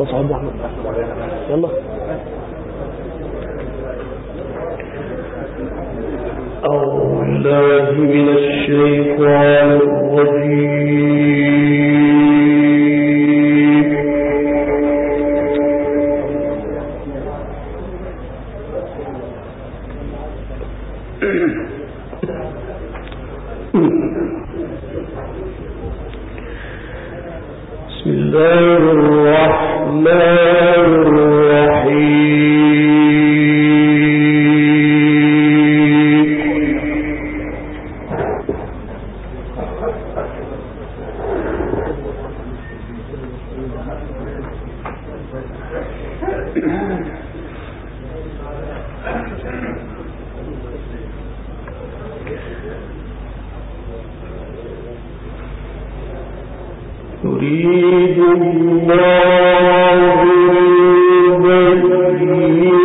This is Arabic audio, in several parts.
خلاص عبد احمد يلا. أعوذ بالله من الشيطان الرجيم. من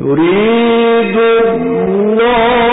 يريد الله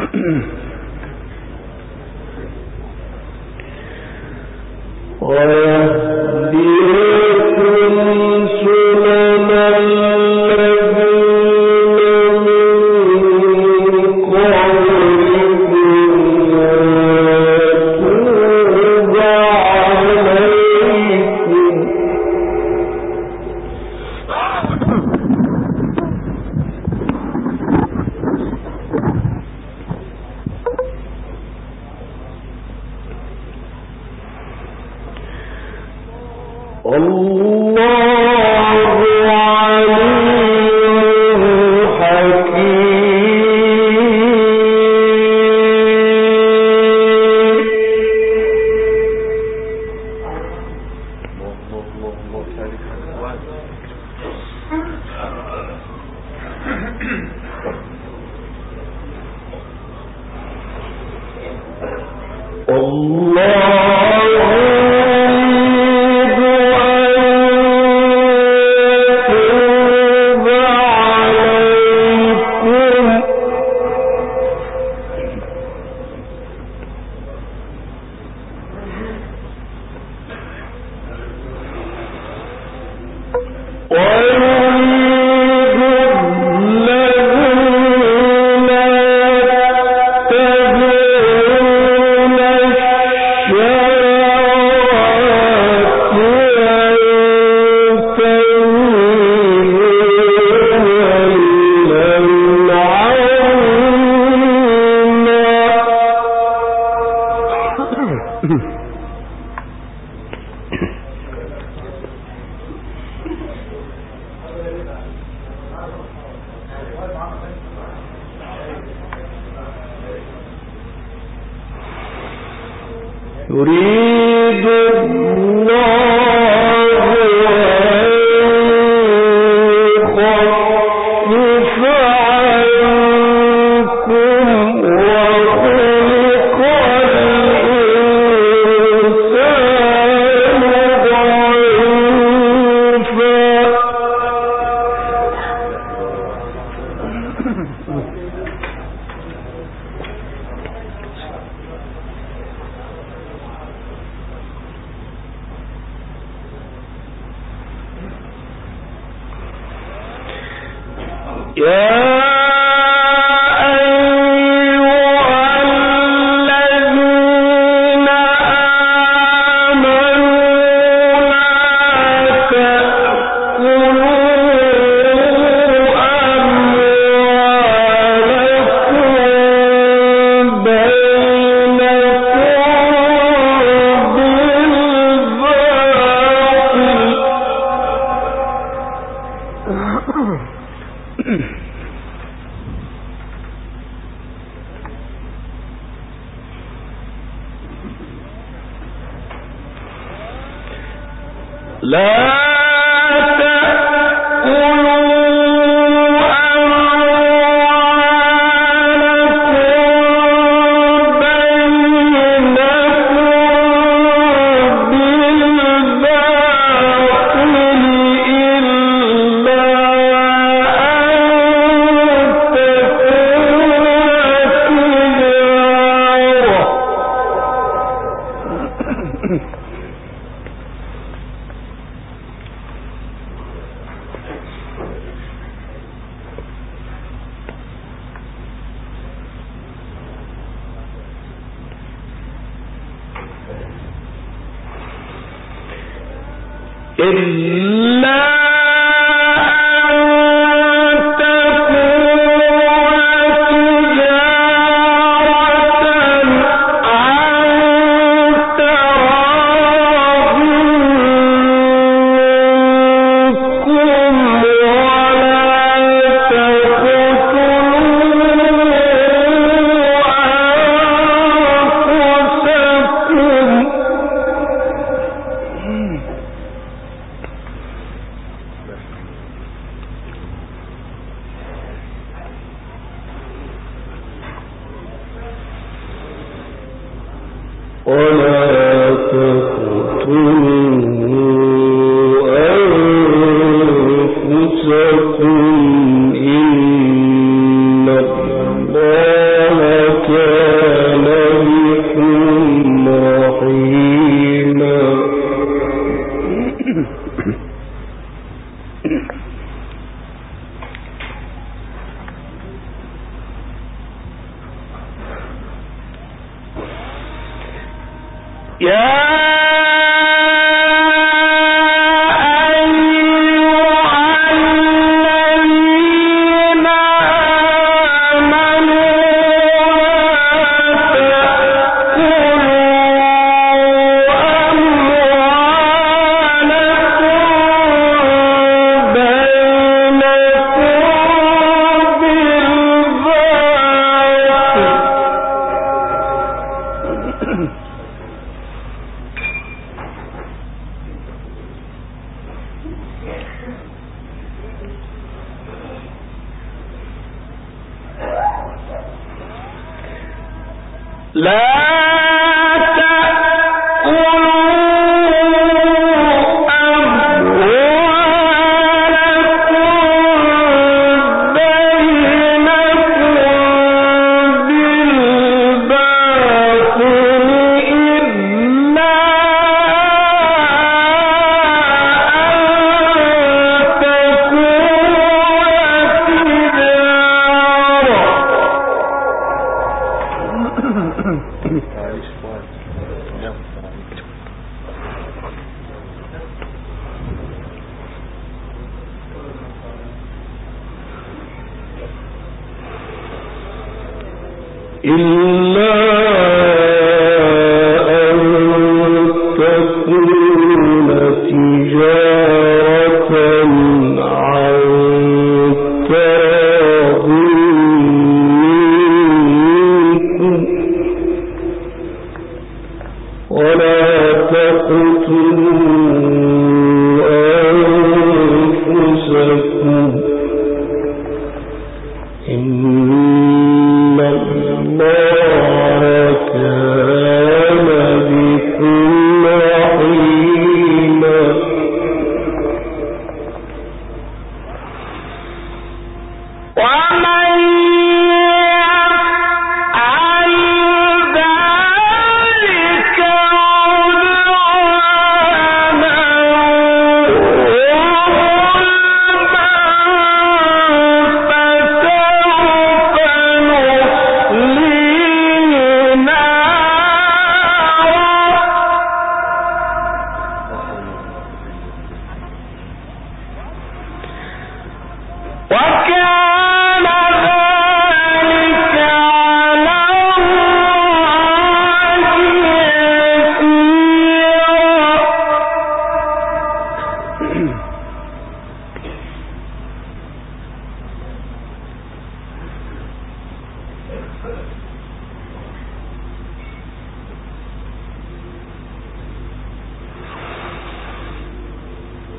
اور ولا لا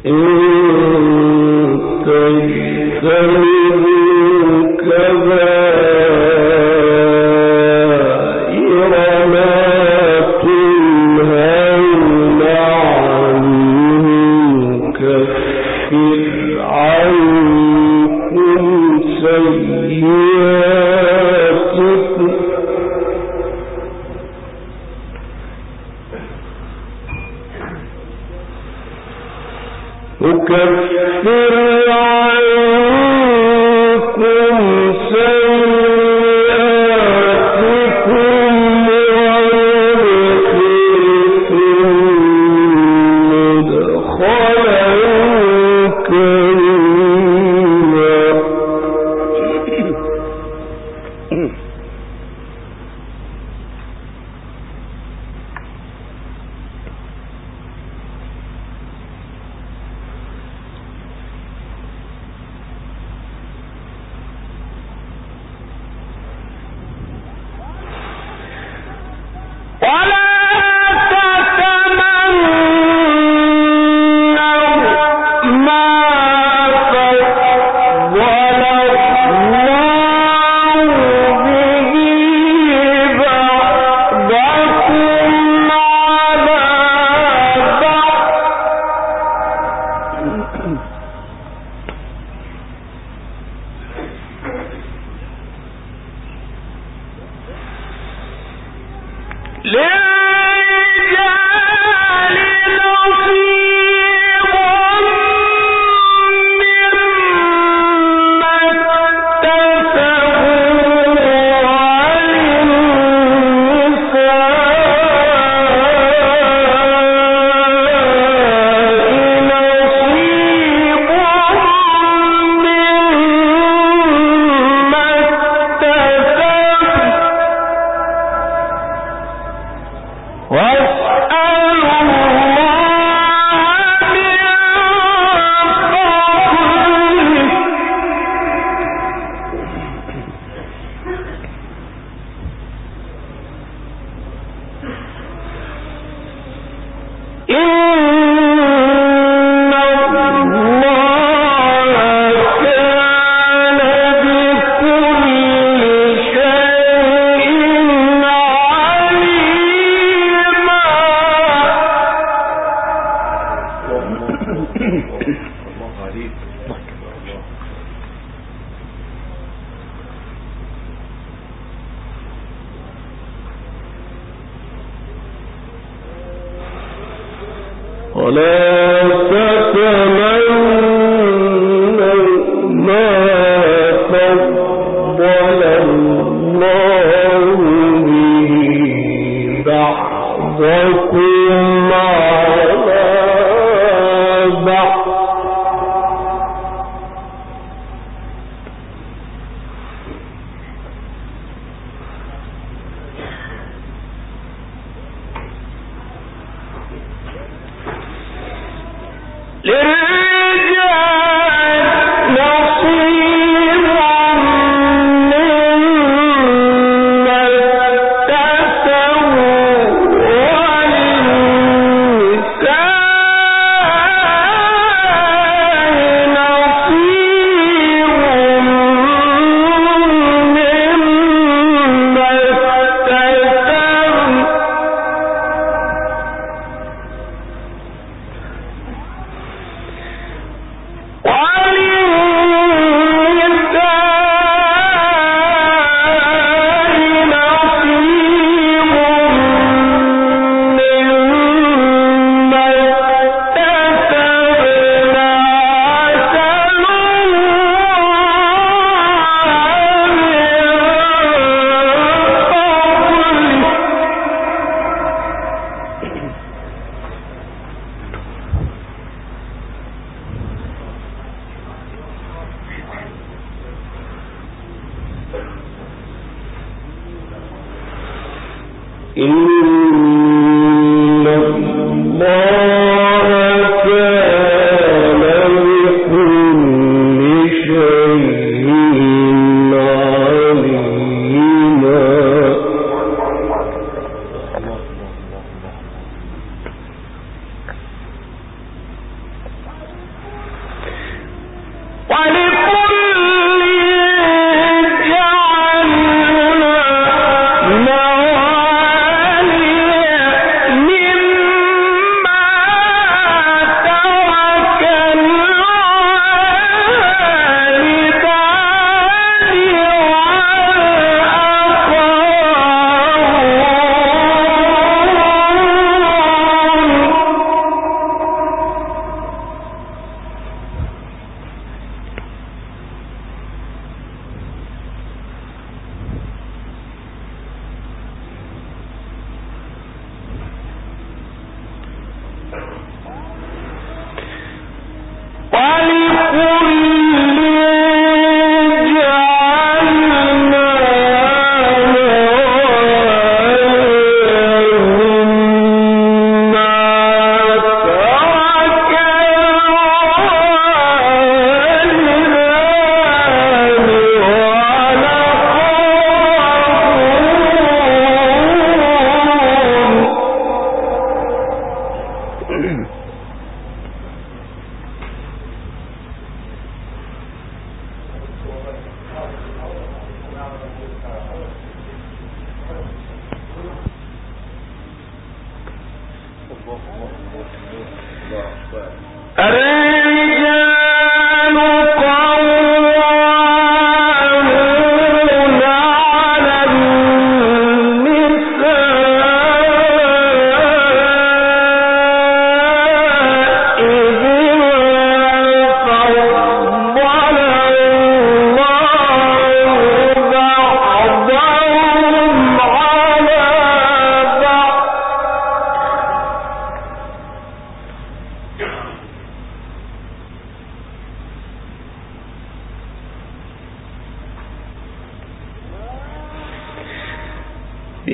إن تجتمع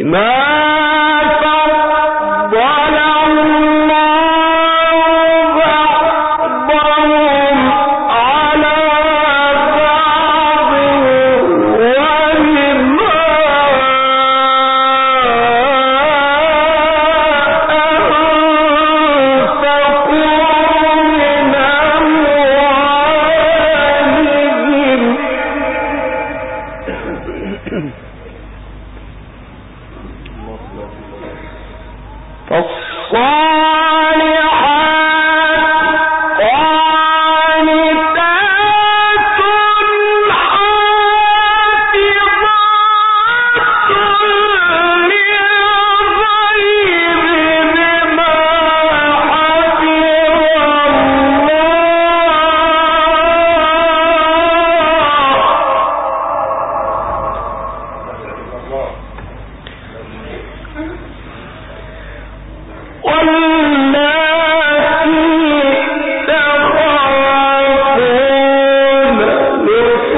بما Deus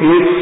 you